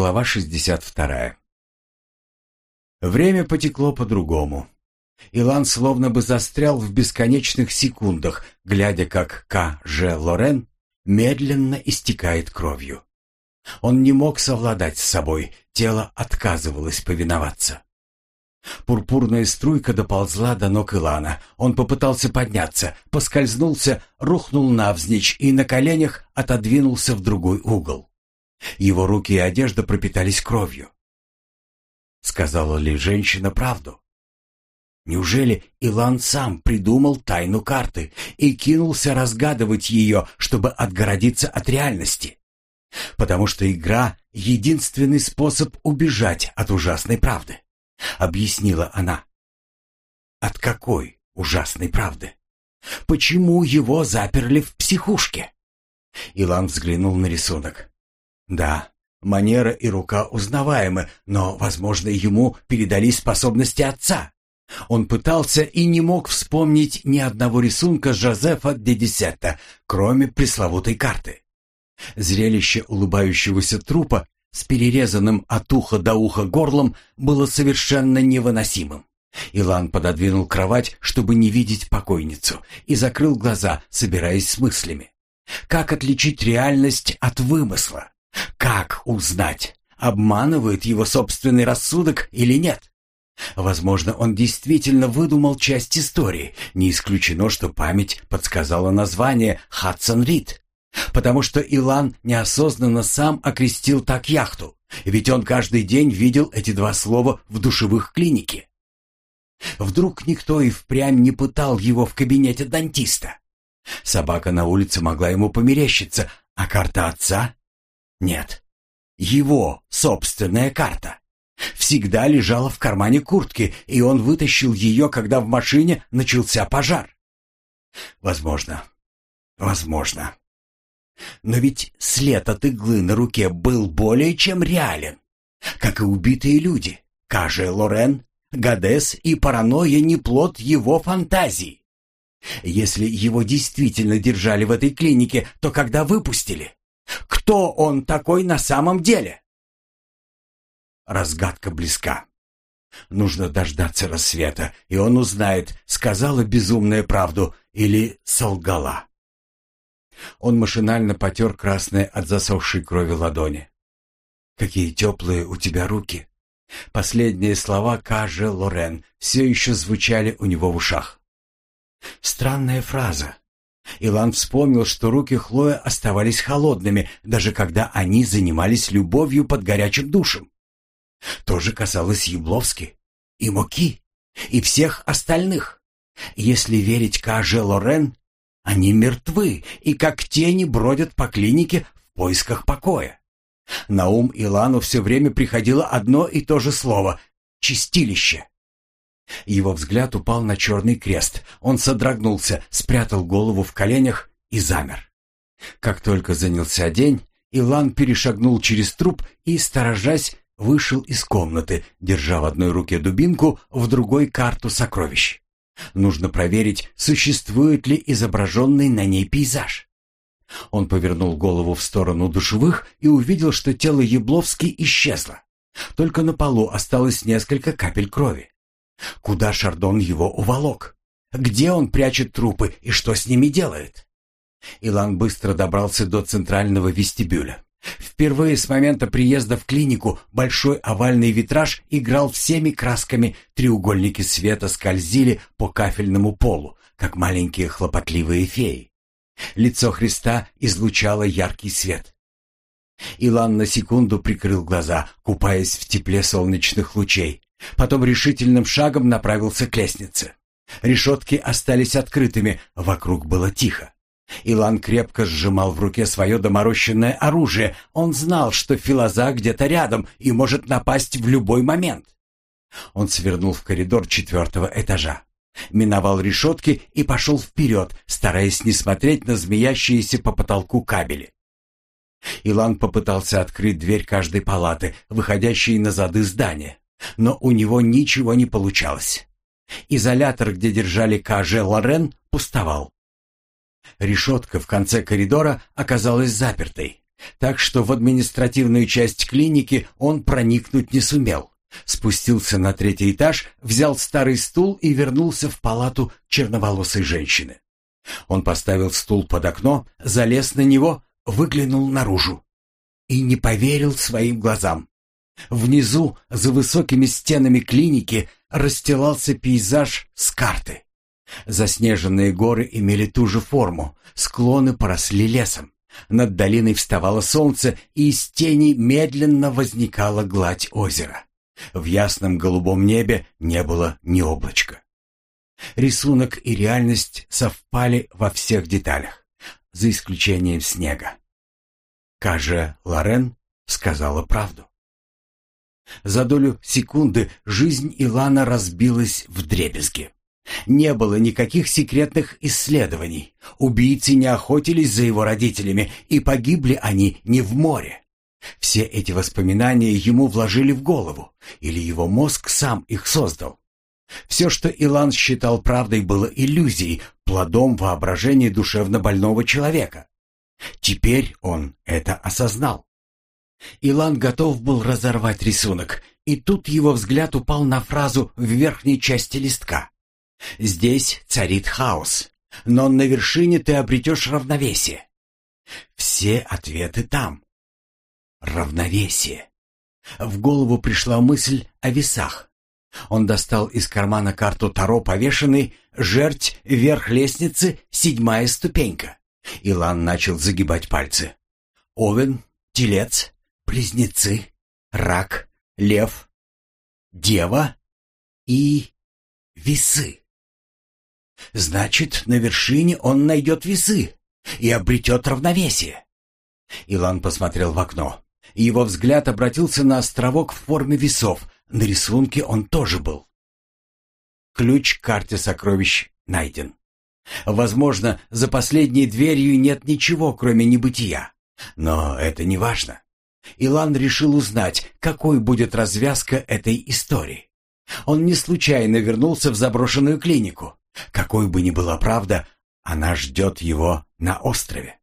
Глава 62. Время потекло по-другому. Илан словно бы застрял в бесконечных секундах, глядя, как К. Ж. Лорен медленно истекает кровью. Он не мог совладать с собой, тело отказывалось повиноваться. Пурпурная струйка доползла до ног Илана. Он попытался подняться, поскользнулся, рухнул навзничь и на коленях отодвинулся в другой угол. Его руки и одежда пропитались кровью. Сказала ли женщина правду? Неужели Илан сам придумал тайну карты и кинулся разгадывать ее, чтобы отгородиться от реальности? Потому что игра — единственный способ убежать от ужасной правды, — объяснила она. От какой ужасной правды? Почему его заперли в психушке? Илан взглянул на рисунок. Да, манера и рука узнаваемы, но, возможно, ему передались способности отца. Он пытался и не мог вспомнить ни одного рисунка Жозефа де Десетта, кроме пресловутой карты. Зрелище улыбающегося трупа с перерезанным от уха до уха горлом было совершенно невыносимым. Илан пододвинул кровать, чтобы не видеть покойницу, и закрыл глаза, собираясь с мыслями. Как отличить реальность от вымысла? Как узнать, обманывает его собственный рассудок или нет? Возможно, он действительно выдумал часть истории. Не исключено, что память подсказала название «Хадсон Рид». Потому что Илан неосознанно сам окрестил так яхту. Ведь он каждый день видел эти два слова в душевых клинике. Вдруг никто и впрямь не пытал его в кабинете дантиста. Собака на улице могла ему померещиться, а карта отца? Нет. Его собственная карта всегда лежала в кармане куртки, и он вытащил ее, когда в машине начался пожар. Возможно. Возможно. Но ведь след от иглы на руке был более чем реален. Как и убитые люди. Каже Лорен, Гадес и паранойя не плод его фантазии. Если его действительно держали в этой клинике, то когда выпустили? Кто он такой на самом деле? Разгадка близка. Нужно дождаться рассвета, и он узнает, сказала безумная правду или солгала. Он машинально потер красные от засохшей крови ладони. «Какие теплые у тебя руки!» Последние слова Каже Лорен все еще звучали у него в ушах. Странная фраза. Илан вспомнил, что руки Хлоя оставались холодными, даже когда они занимались любовью под горячим душем. То же касалось Ябловски и Моки, и всех остальных. Если верить Каже Лорен, они мертвы и как тени бродят по клинике в поисках покоя. На ум Илану все время приходило одно и то же слово — «чистилище». Его взгляд упал на черный крест. Он содрогнулся, спрятал голову в коленях и замер. Как только занялся день, Илан перешагнул через труп и, сторожась, вышел из комнаты, держа в одной руке дубинку, в другой карту сокровищ. Нужно проверить, существует ли изображенный на ней пейзаж. Он повернул голову в сторону душевых и увидел, что тело Ябловски исчезло. Только на полу осталось несколько капель крови. Куда Шардон его уволок? Где он прячет трупы и что с ними делает? Илан быстро добрался до центрального вестибюля. Впервые с момента приезда в клинику большой овальный витраж играл всеми красками, треугольники света скользили по кафельному полу, как маленькие хлопотливые феи. Лицо Христа излучало яркий свет. Илан на секунду прикрыл глаза, купаясь в тепле солнечных лучей. Потом решительным шагом направился к лестнице. Решетки остались открытыми, вокруг было тихо. Илан крепко сжимал в руке свое доморощенное оружие. Он знал, что Филоза где-то рядом и может напасть в любой момент. Он свернул в коридор четвертого этажа. Миновал решетки и пошел вперед, стараясь не смотреть на змеящиеся по потолку кабели. Илан попытался открыть дверь каждой палаты, выходящей на зады здания, но у него ничего не получалось. Изолятор, где держали Каже Лорен, пустовал. Решетка в конце коридора оказалась запертой. Так что в административную часть клиники он проникнуть не сумел. Спустился на третий этаж, взял старый стул и вернулся в палату черноволосой женщины. Он поставил стул под окно, залез на него, выглянул наружу и не поверил своим глазам. Внизу, за высокими стенами клиники, расстилался пейзаж с карты. Заснеженные горы имели ту же форму, склоны поросли лесом. Над долиной вставало солнце, и из тени медленно возникала гладь озера. В ясном голубом небе не было ни облачка. Рисунок и реальность совпали во всех деталях, за исключением снега. Кажа Лорен сказала правду. За долю секунды жизнь Илана разбилась в дребезги. Не было никаких секретных исследований. Убийцы не охотились за его родителями, и погибли они не в море. Все эти воспоминания ему вложили в голову, или его мозг сам их создал. Все, что Илан считал правдой, было иллюзией, плодом воображения душевно больного человека. Теперь он это осознал. Илан готов был разорвать рисунок, и тут его взгляд упал на фразу в верхней части листка. «Здесь царит хаос, но на вершине ты обретешь равновесие». Все ответы там. Равновесие. В голову пришла мысль о весах. Он достал из кармана карту Таро повешенный, жерть, вверх лестницы, седьмая ступенька. Илан начал загибать пальцы. Овен, телец, близнецы, рак, лев, дева и весы. Значит, на вершине он найдет весы и обретет равновесие. Илан посмотрел в окно. Его взгляд обратился на островок в форме весов. На рисунке он тоже был. Ключ к карте сокровищ найден. Возможно, за последней дверью нет ничего, кроме небытия. Но это не важно. Илан решил узнать, какой будет развязка этой истории. Он не случайно вернулся в заброшенную клинику. Какой бы ни была правда, она ждет его на острове.